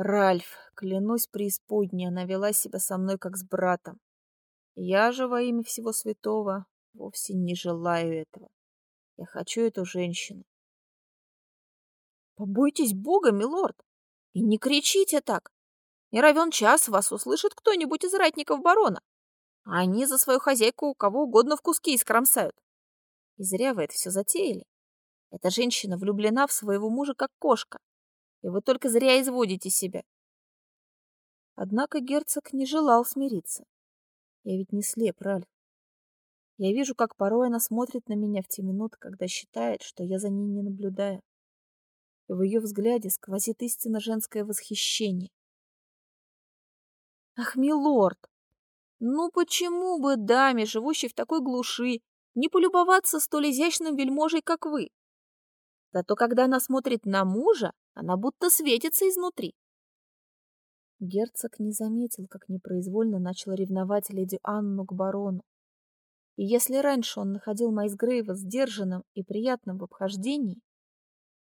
Ральф, клянусь преисподней, она вела себя со мной как с братом. Я же во имя всего святого вовсе не желаю этого. Я хочу эту женщину. Побойтесь Бога, милорд, и не кричите так. Не равен час вас услышит кто-нибудь из ратников барона. А они за свою хозяйку у кого угодно в куски искромсают. И зря вы это все затеяли. Эта женщина влюблена в своего мужа как кошка, и вы только зря изводите себя. Однако герцог не желал смириться. Я ведь не слеп, Ральф. Я вижу, как порой она смотрит на меня в те минуты, когда считает, что я за ней не наблюдаю. И в ее взгляде сквозит истинно женское восхищение. Ах, милорд, ну почему бы даме, живущей в такой глуши, не полюбоваться столь изящным вельможей, как вы? Зато когда она смотрит на мужа, она будто светится изнутри. Герцог не заметил, как непроизвольно начал ревновать леди Анну к барону. И если раньше он находил Майсгрейва сдержанным и приятным в обхождении,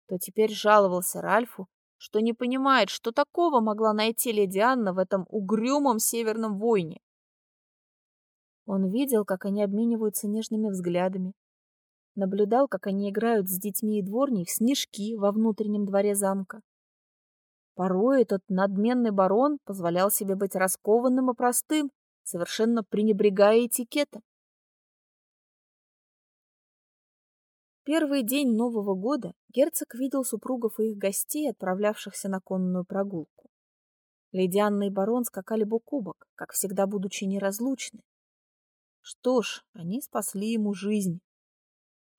то теперь жаловался Ральфу, что не понимает, что такого могла найти леди Анна в этом угрюмом северном войне. Он видел, как они обмениваются нежными взглядами, наблюдал, как они играют с детьми и дворней в снежки во внутреннем дворе замка. Порой этот надменный барон позволял себе быть раскованным и простым, совершенно пренебрегая этикетом. Первый день Нового года герцог видел супругов и их гостей, отправлявшихся на конную прогулку. Леди Анна и барон скакали бок о бок, как всегда будучи неразлучны. Что ж, они спасли ему жизнь.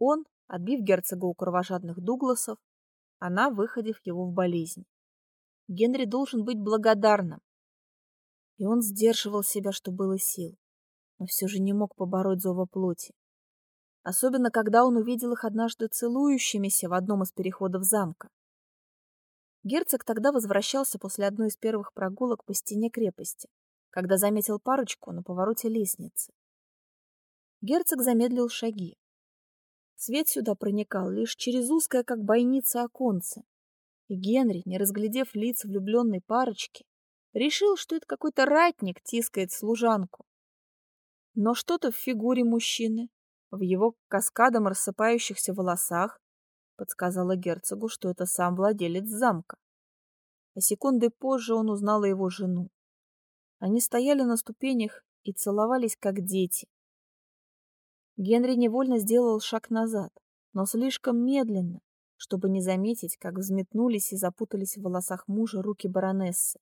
Он, отбив герцога у кровожадных Дугласов, она, выходив его в болезнь. Генри должен быть благодарным. И он сдерживал себя, что было сил, но все же не мог побороть зова плоти. Особенно, когда он увидел их однажды целующимися в одном из переходов замка. Герцог тогда возвращался после одной из первых прогулок по стене крепости, когда заметил парочку на повороте лестницы. Герцог замедлил шаги. Свет сюда проникал лишь через узкое, как бойница, оконце. И Генри, не разглядев лиц влюбленной парочки, решил, что это какой-то ратник тискает служанку. Но что-то в фигуре мужчины, в его каскадом рассыпающихся волосах, подсказала герцогу, что это сам владелец замка. А секунды позже он узнал его жену. Они стояли на ступенях и целовались, как дети, Генри невольно сделал шаг назад, но слишком медленно, чтобы не заметить, как взметнулись и запутались в волосах мужа руки баронессы,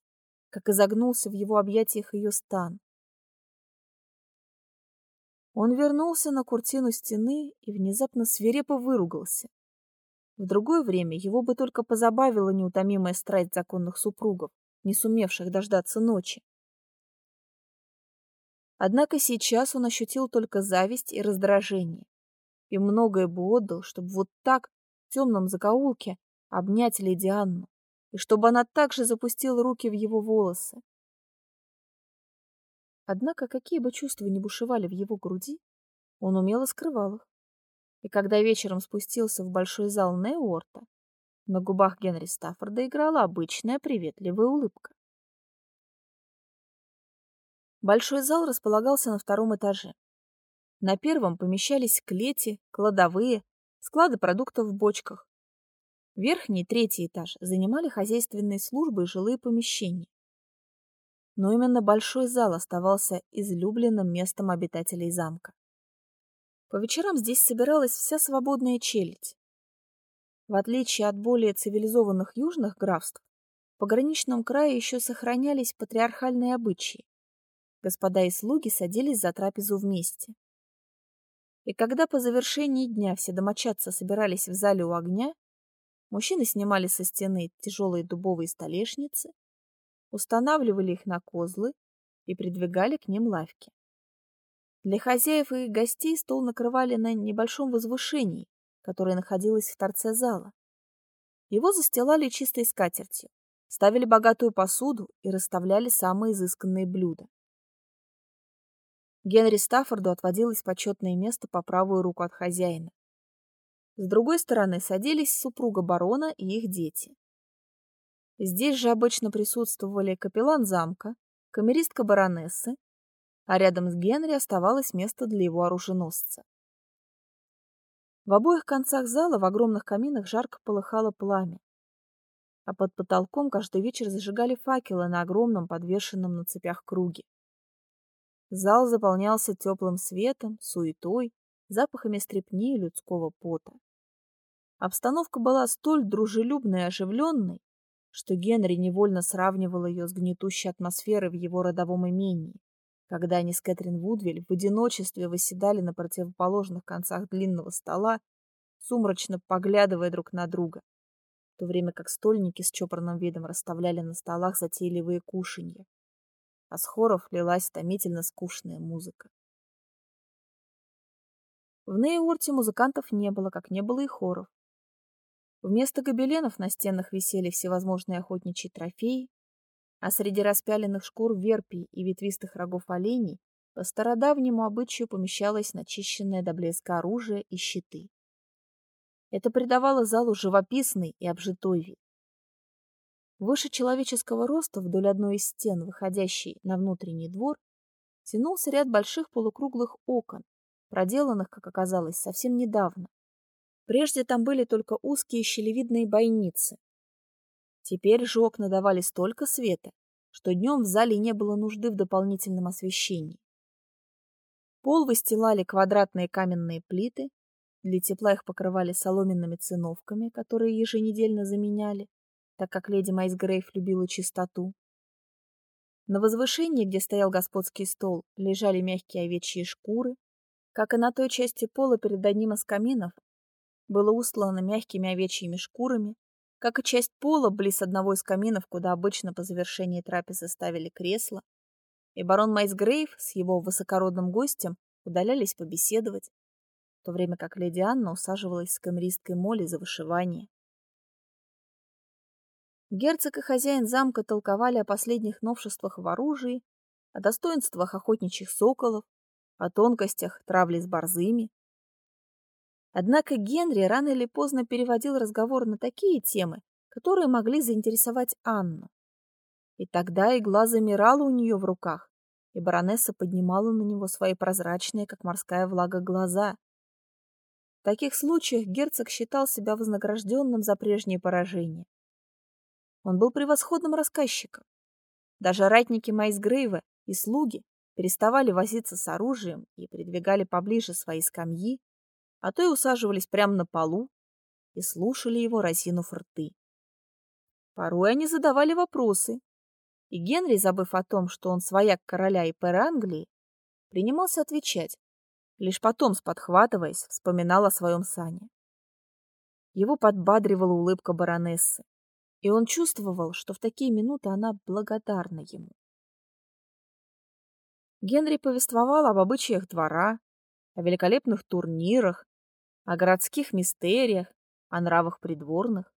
как изогнулся в его объятиях ее стан. Он вернулся на куртину стены и внезапно свирепо выругался. В другое время его бы только позабавила неутомимая страсть законных супругов, не сумевших дождаться ночи. Однако сейчас он ощутил только зависть и раздражение. И многое бы отдал, чтобы вот так, в темном закоулке, обнять леди Анну, и чтобы она также запустила руки в его волосы. Однако, какие бы чувства ни бушевали в его груди, он умело скрывал их. И когда вечером спустился в большой зал Неуорта, на губах Генри Стаффорда играла обычная приветливая улыбка. Большой зал располагался на втором этаже. На первом помещались клети, кладовые, склады продуктов в бочках. Верхний, третий этаж занимали хозяйственные службы и жилые помещения. Но именно большой зал оставался излюбленным местом обитателей замка. По вечерам здесь собиралась вся свободная челядь. В отличие от более цивилизованных южных графств, в пограничном крае еще сохранялись патриархальные обычаи господа и слуги садились за трапезу вместе. И когда по завершении дня все домочадцы собирались в зале у огня, мужчины снимали со стены тяжелые дубовые столешницы, устанавливали их на козлы и придвигали к ним лавки. Для хозяев и гостей стол накрывали на небольшом возвышении, которое находилось в торце зала. Его застилали чистой скатертью, ставили богатую посуду и расставляли самые изысканные блюда. Генри Стаффорду отводилось почетное место по правую руку от хозяина. С другой стороны садились супруга барона и их дети. Здесь же обычно присутствовали капеллан замка, камеристка баронессы, а рядом с Генри оставалось место для его оруженосца. В обоих концах зала в огромных каминах жарко полыхало пламя, а под потолком каждый вечер зажигали факелы на огромном подвешенном на цепях круге. Зал заполнялся теплым светом, суетой, запахами стрепни и людского пота. Обстановка была столь дружелюбной и оживленной, что Генри невольно сравнивал ее с гнетущей атмосферой в его родовом имении, когда они с Кэтрин Вудвиль в одиночестве восседали на противоположных концах длинного стола, сумрачно поглядывая друг на друга, в то время как стольники с чопорным видом расставляли на столах затейливые кушанья, а с хоров лилась томительно скучная музыка. В Нейорте музыкантов не было, как не было и хоров. Вместо гобеленов на стенах висели всевозможные охотничьи трофеи, а среди распяленных шкур верпий и ветвистых рогов оленей по стародавнему обычаю помещалось начищенное до блеска оружие и щиты. Это придавало залу живописный и обжитой вид. Выше человеческого роста вдоль одной из стен, выходящей на внутренний двор, тянулся ряд больших полукруглых окон, проделанных, как оказалось, совсем недавно, Прежде там были только узкие щелевидные бойницы. Теперь же окна давали столько света, что днем в зале не было нужды в дополнительном освещении. Пол выстилали квадратные каменные плиты, для тепла их покрывали соломенными циновками, которые еженедельно заменяли, так как леди Майсгрейв любила чистоту. На возвышении, где стоял господский стол, лежали мягкие овечьи шкуры, как и на той части пола перед одним из каминов было устлано мягкими овечьими шкурами, как и часть пола близ одного из каминов, куда обычно по завершении трапезы ставили кресло, и барон Майсгрейв с его высокородным гостем удалялись побеседовать, в то время как леди Анна усаживалась с камеристкой Молли за вышивание. Герцог и хозяин замка толковали о последних новшествах в оружии, о достоинствах охотничьих соколов, о тонкостях травли с борзыми, Однако Генри рано или поздно переводил разговор на такие темы, которые могли заинтересовать Анну. И тогда игла замирала у нее в руках, и баронесса поднимала на него свои прозрачные, как морская влага, глаза. В таких случаях герцог считал себя вознагражденным за прежние поражения. Он был превосходным рассказчиком. Даже ратники Майсгрейва и слуги переставали возиться с оружием и придвигали поближе свои скамьи, а то и усаживались прямо на полу и слушали его, разинув рты. Порой они задавали вопросы, и Генри, забыв о том, что он свояк короля и пэр Англии, принимался отвечать, лишь потом, сподхватываясь, вспоминал о своем сане. Его подбадривала улыбка баронессы, и он чувствовал, что в такие минуты она благодарна ему. Генри повествовал об обычаях двора, о великолепных турнирах, о городских мистериях, о нравах придворных.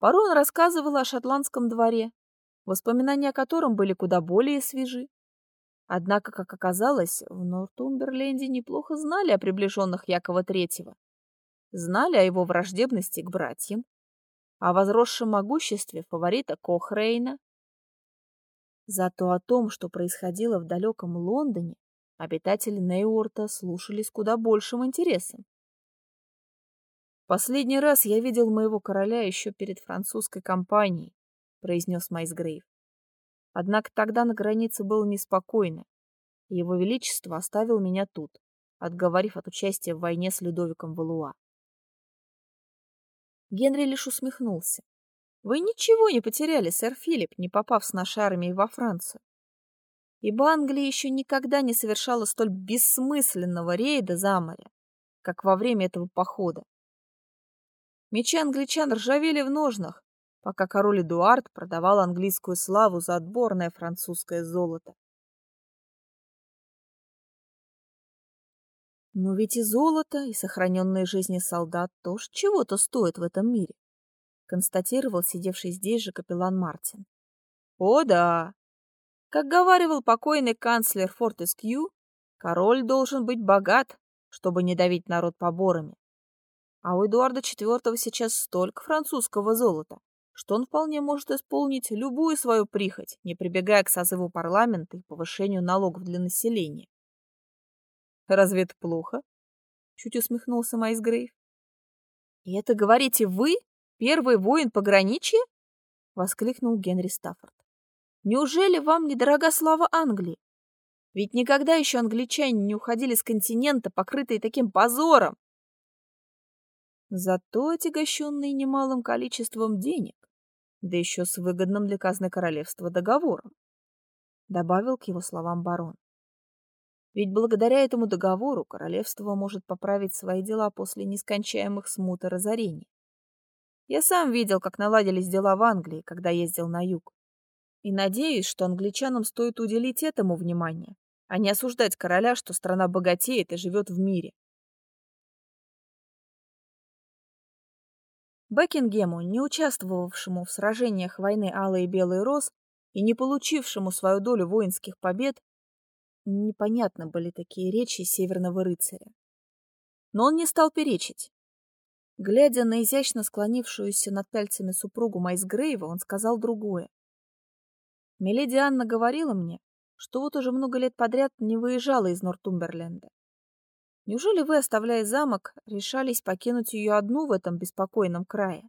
Порой он рассказывал о шотландском дворе, воспоминания о котором были куда более свежи. Однако, как оказалось, в Нортумберленде неплохо знали о приближенных Якова III, знали о его враждебности к братьям, о возросшем могуществе фаворита Кохрейна. Зато о том, что происходило в далеком Лондоне, обитатели Нейорта слушали с куда большим интересом. «Последний раз я видел моего короля еще перед французской кампанией», — произнес Майсгрейв. «Однако тогда на границе было неспокойно, и его величество оставил меня тут, отговорив от участия в войне с Людовиком Валуа». Генри лишь усмехнулся. «Вы ничего не потеряли, сэр Филипп, не попав с нашей армией во Францию. Ибо Англия еще никогда не совершала столь бессмысленного рейда за море, как во время этого похода. Мечи англичан ржавели в ножнах, пока король Эдуард продавал английскую славу за отборное французское золото. Но ведь и золото, и сохраненные жизни солдат тоже чего-то стоят в этом мире, констатировал сидевший здесь же капеллан Мартин. О да! Как говаривал покойный канцлер Фортескью, король должен быть богат, чтобы не давить народ поборами. А у Эдуарда IV сейчас столько французского золота, что он вполне может исполнить любую свою прихоть, не прибегая к созыву парламента и повышению налогов для населения. «Разве это плохо?» — чуть усмехнулся Майс Грейв. «И это говорите вы, первый воин пограничья?» — воскликнул Генри Стаффорд. «Неужели вам недорога слава Англии? Ведь никогда еще англичане не уходили с континента, покрытые таким позором. Зато отягощенные немалым количеством денег, да еще с выгодным для казны королевства договором, добавил к его словам барон. Ведь благодаря этому договору королевство может поправить свои дела после нескончаемых смут и разорений. Я сам видел, как наладились дела в Англии, когда ездил на юг. И надеюсь, что англичанам стоит уделить этому внимание, а не осуждать короля, что страна богатеет и живет в мире. Бекингему, не участвовавшему в сражениях войны Алый и Белый Роз и не получившему свою долю воинских побед, непонятны были такие речи северного рыцаря. Но он не стал перечить. Глядя на изящно склонившуюся над пальцами супругу Майсгрейва, он сказал другое. Миледи Анна говорила мне, что вот уже много лет подряд не выезжала из Нортумберленда. Неужели вы, оставляя замок, решались покинуть ее одну в этом беспокойном крае?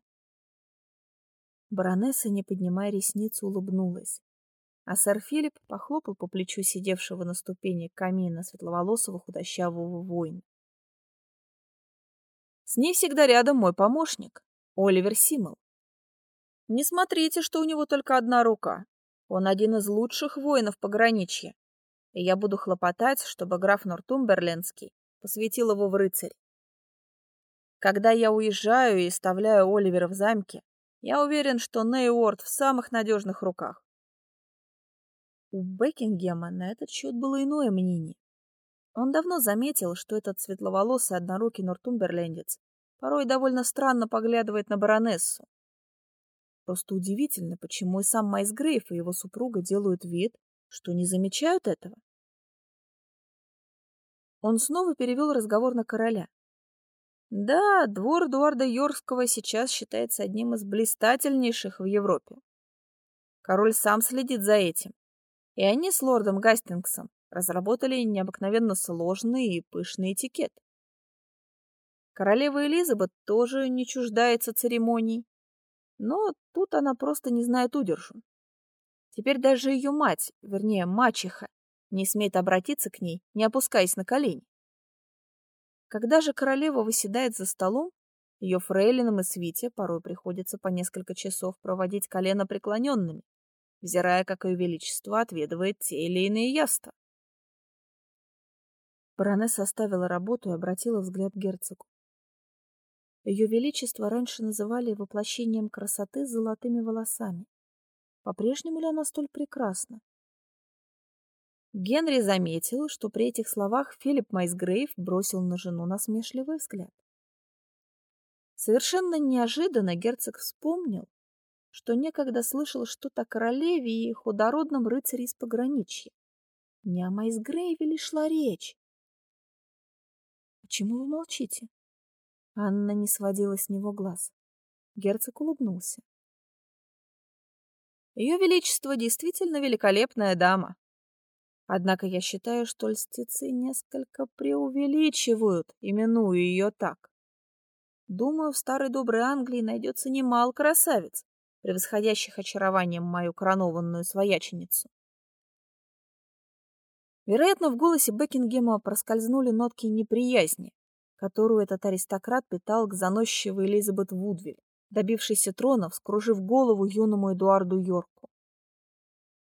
Баронесса, не поднимая ресниц, улыбнулась, а сэр Филипп похлопал по плечу сидевшего на ступени камина светловолосого худощавого воина. С ней всегда рядом мой помощник, Оливер Симмел. Не смотрите, что у него только одна рука. Он один из лучших воинов пограничья, и я буду хлопотать, чтобы граф Нортумберлендский посвятил его в рыцарь. Когда я уезжаю и оставляю Оливера в замке, я уверен, что Нейворд в самых надежных руках. У Бекингема на этот счет было иное мнение. Он давно заметил, что этот светловолосый однорукий нортумберлендец порой довольно странно поглядывает на баронессу. Просто удивительно, почему и сам Майс Грейв и его супруга делают вид, что не замечают этого. Он снова перевел разговор на короля. Да, двор Эдуарда Йоркского сейчас считается одним из блистательнейших в Европе. Король сам следит за этим. И они с лордом Гастингсом разработали необыкновенно сложный и пышный этикет. Королева Элизабет тоже не чуждается церемоний, но тут она просто не знает удержу. Теперь даже ее мать, вернее, мачеха, не смеет обратиться к ней, не опускаясь на колени. Когда же королева выседает за столом, ее фрейлинам и свите порой приходится по несколько часов проводить колено преклоненными, взирая, как ее величество отведывает те или иные яства. Баронесса оставила работу и обратила взгляд герцогу. Ее величество раньше называли воплощением красоты с золотыми волосами. По-прежнему ли она столь прекрасна? Генри заметил, что при этих словах Филипп Майсгрейв бросил на жену насмешливый взгляд. Совершенно неожиданно герцог вспомнил, что некогда слышал что-то о королеве и худородном рыцаре из пограничья. Не о Майсгрейве ли шла речь? «Почему вы молчите?» Анна не сводила с него глаз. Герцог улыбнулся. «Ее Величество действительно великолепная дама», Однако я считаю, что льстецы несколько преувеличивают, именуя ее так. Думаю, в старой доброй Англии найдется немало красавиц, превосходящих очарованием мою коронованную свояченицу. Вероятно, в голосе Бекингема проскользнули нотки неприязни, которую этот аристократ питал к заносчивой Элизабет Вудвиль, добившейся трона, вскружив голову юному Эдуарду Йорку.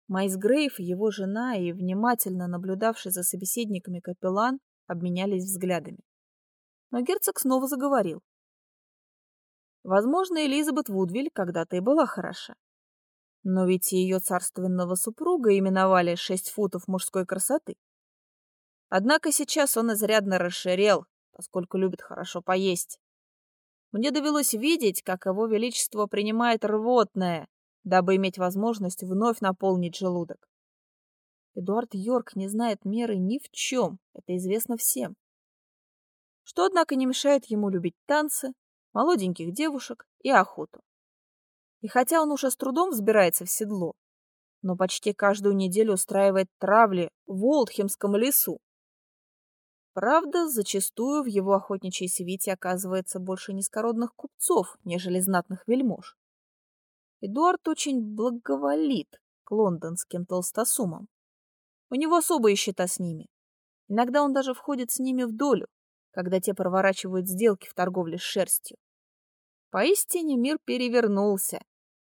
Майс Грейв, его жена и внимательно наблюдавший за собеседниками капеллан обменялись взглядами. Но герцог снова заговорил. Возможно, Элизабет Вудвиль когда-то и была хороша. Но ведь ее царственного супруга именовали шесть футов мужской красоты. Однако сейчас он изрядно расширел, поскольку любит хорошо поесть. Мне довелось видеть, как его величество принимает рвотное, дабы иметь возможность вновь наполнить желудок. Эдуард Йорк не знает меры ни в чем, это известно всем. Что, однако, не мешает ему любить танцы, молоденьких девушек и охоту. И хотя он уже с трудом взбирается в седло, но почти каждую неделю устраивает травли в Олдхемском лесу. Правда, зачастую в его охотничьей свите оказывается больше низкородных купцов, нежели знатных вельмож. Эдуард очень благоволит к лондонским толстосумам. У него особые счета с ними. Иногда он даже входит с ними в долю, когда те проворачивают сделки в торговле с шерстью. Поистине мир перевернулся,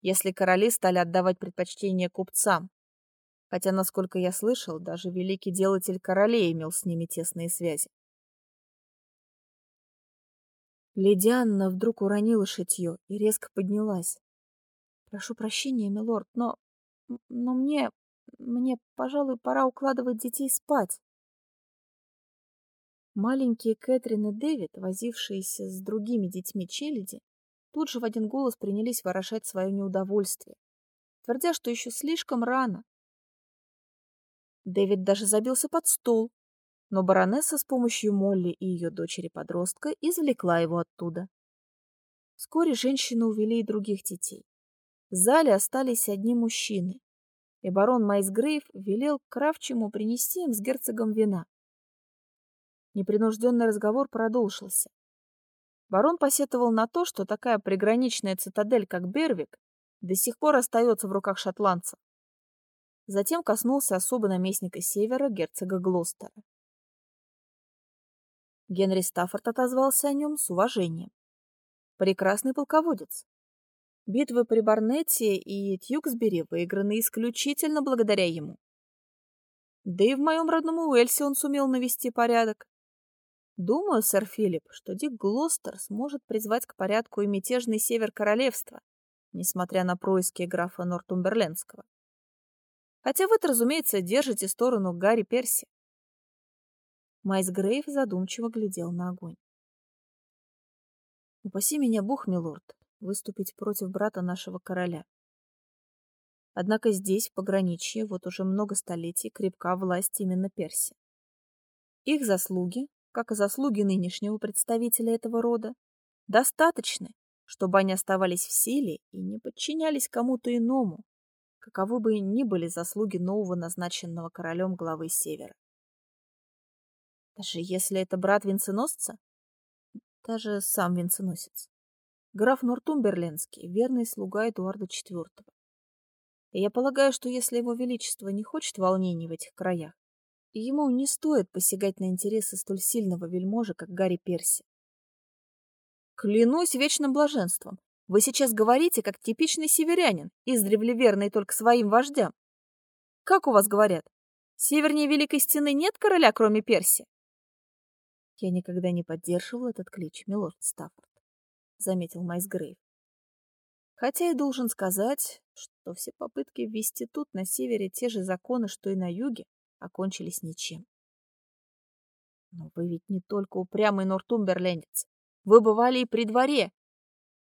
если короли стали отдавать предпочтение купцам. Хотя, насколько я слышал, даже великий делатель королей имел с ними тесные связи. Леди Анна вдруг уронила шитье и резко поднялась. «Прошу прощения, милорд, но... но мне... мне, пожалуй, пора укладывать детей спать». Маленькие Кэтрин и Дэвид, возившиеся с другими детьми челяди, тут же в один голос принялись выражать свое неудовольствие, твердя, что еще слишком рано. Дэвид даже забился под стол, но баронесса с помощью Молли и ее дочери-подростка извлекла его оттуда. Вскоре женщины увели и других детей. В зале остались одни мужчины, и барон Майсгрейв велел Кравчему принести им с герцогом вина. Непринужденный разговор продолжился. Барон посетовал на то, что такая приграничная цитадель, как Бервик, до сих пор остается в руках шотландцев. Затем коснулся особо наместника Севера, герцога Глостера. Генри Стаффорд отозвался о нем с уважением. Прекрасный полководец. Битвы при Барнетте и Тьюксбери выиграны исключительно благодаря ему. Да и в моем родном Уэльсе он сумел навести порядок. Думаю, сэр Филипп, что Дик Глостер сможет призвать к порядку и мятежный север королевства, несмотря на происки графа Нортумберлендского. Хотя вы разумеется, держите сторону Гарри Перси. Майс Грейв задумчиво глядел на огонь. Упаси меня Бог, милорд, выступить против брата нашего короля. Однако здесь, в пограничье, вот уже много столетий крепка власть именно Перси. Их заслуги как и заслуги нынешнего представителя этого рода, достаточны, чтобы они оставались в силе и не подчинялись кому-то иному, каковы бы ни были заслуги нового назначенного королем главы Севера. Даже если это брат венценосца, даже сам венценосец. Граф Нортумберлендский, верный слуга Эдуарда IV. И я полагаю, что если его величество не хочет волнений в этих краях, и ему не стоит посягать на интересы столь сильного вельможа, как Гарри Перси. Клянусь вечным блаженством, вы сейчас говорите, как типичный северянин, издревле верный только своим вождям. Как у вас говорят? Севернее Великой Стены нет короля, кроме Перси? Я никогда не поддерживал этот клич, милорд Стаффорд, заметил Майс Грейв. Хотя я должен сказать, что все попытки ввести тут, на севере, те же законы, что и на юге, окончились ничем. Но вы ведь не только упрямый нортумберлендец. Вы бывали и при дворе.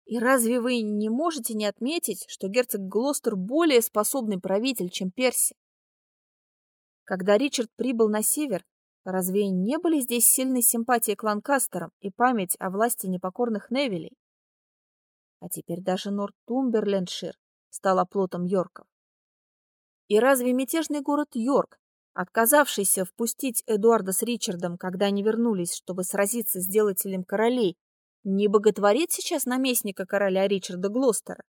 И разве вы не можете не отметить, что герцог Глостер более способный правитель, чем Перси? Когда Ричард прибыл на север, разве не были здесь сильные симпатии к Ланкастерам и память о власти непокорных Невилей? А теперь даже Нортумберлендшир стал оплотом Йорков. И разве мятежный город Йорк отказавшийся впустить Эдуарда с Ричардом, когда они вернулись, чтобы сразиться с делателем королей, не боготворит сейчас наместника короля Ричарда Глостера?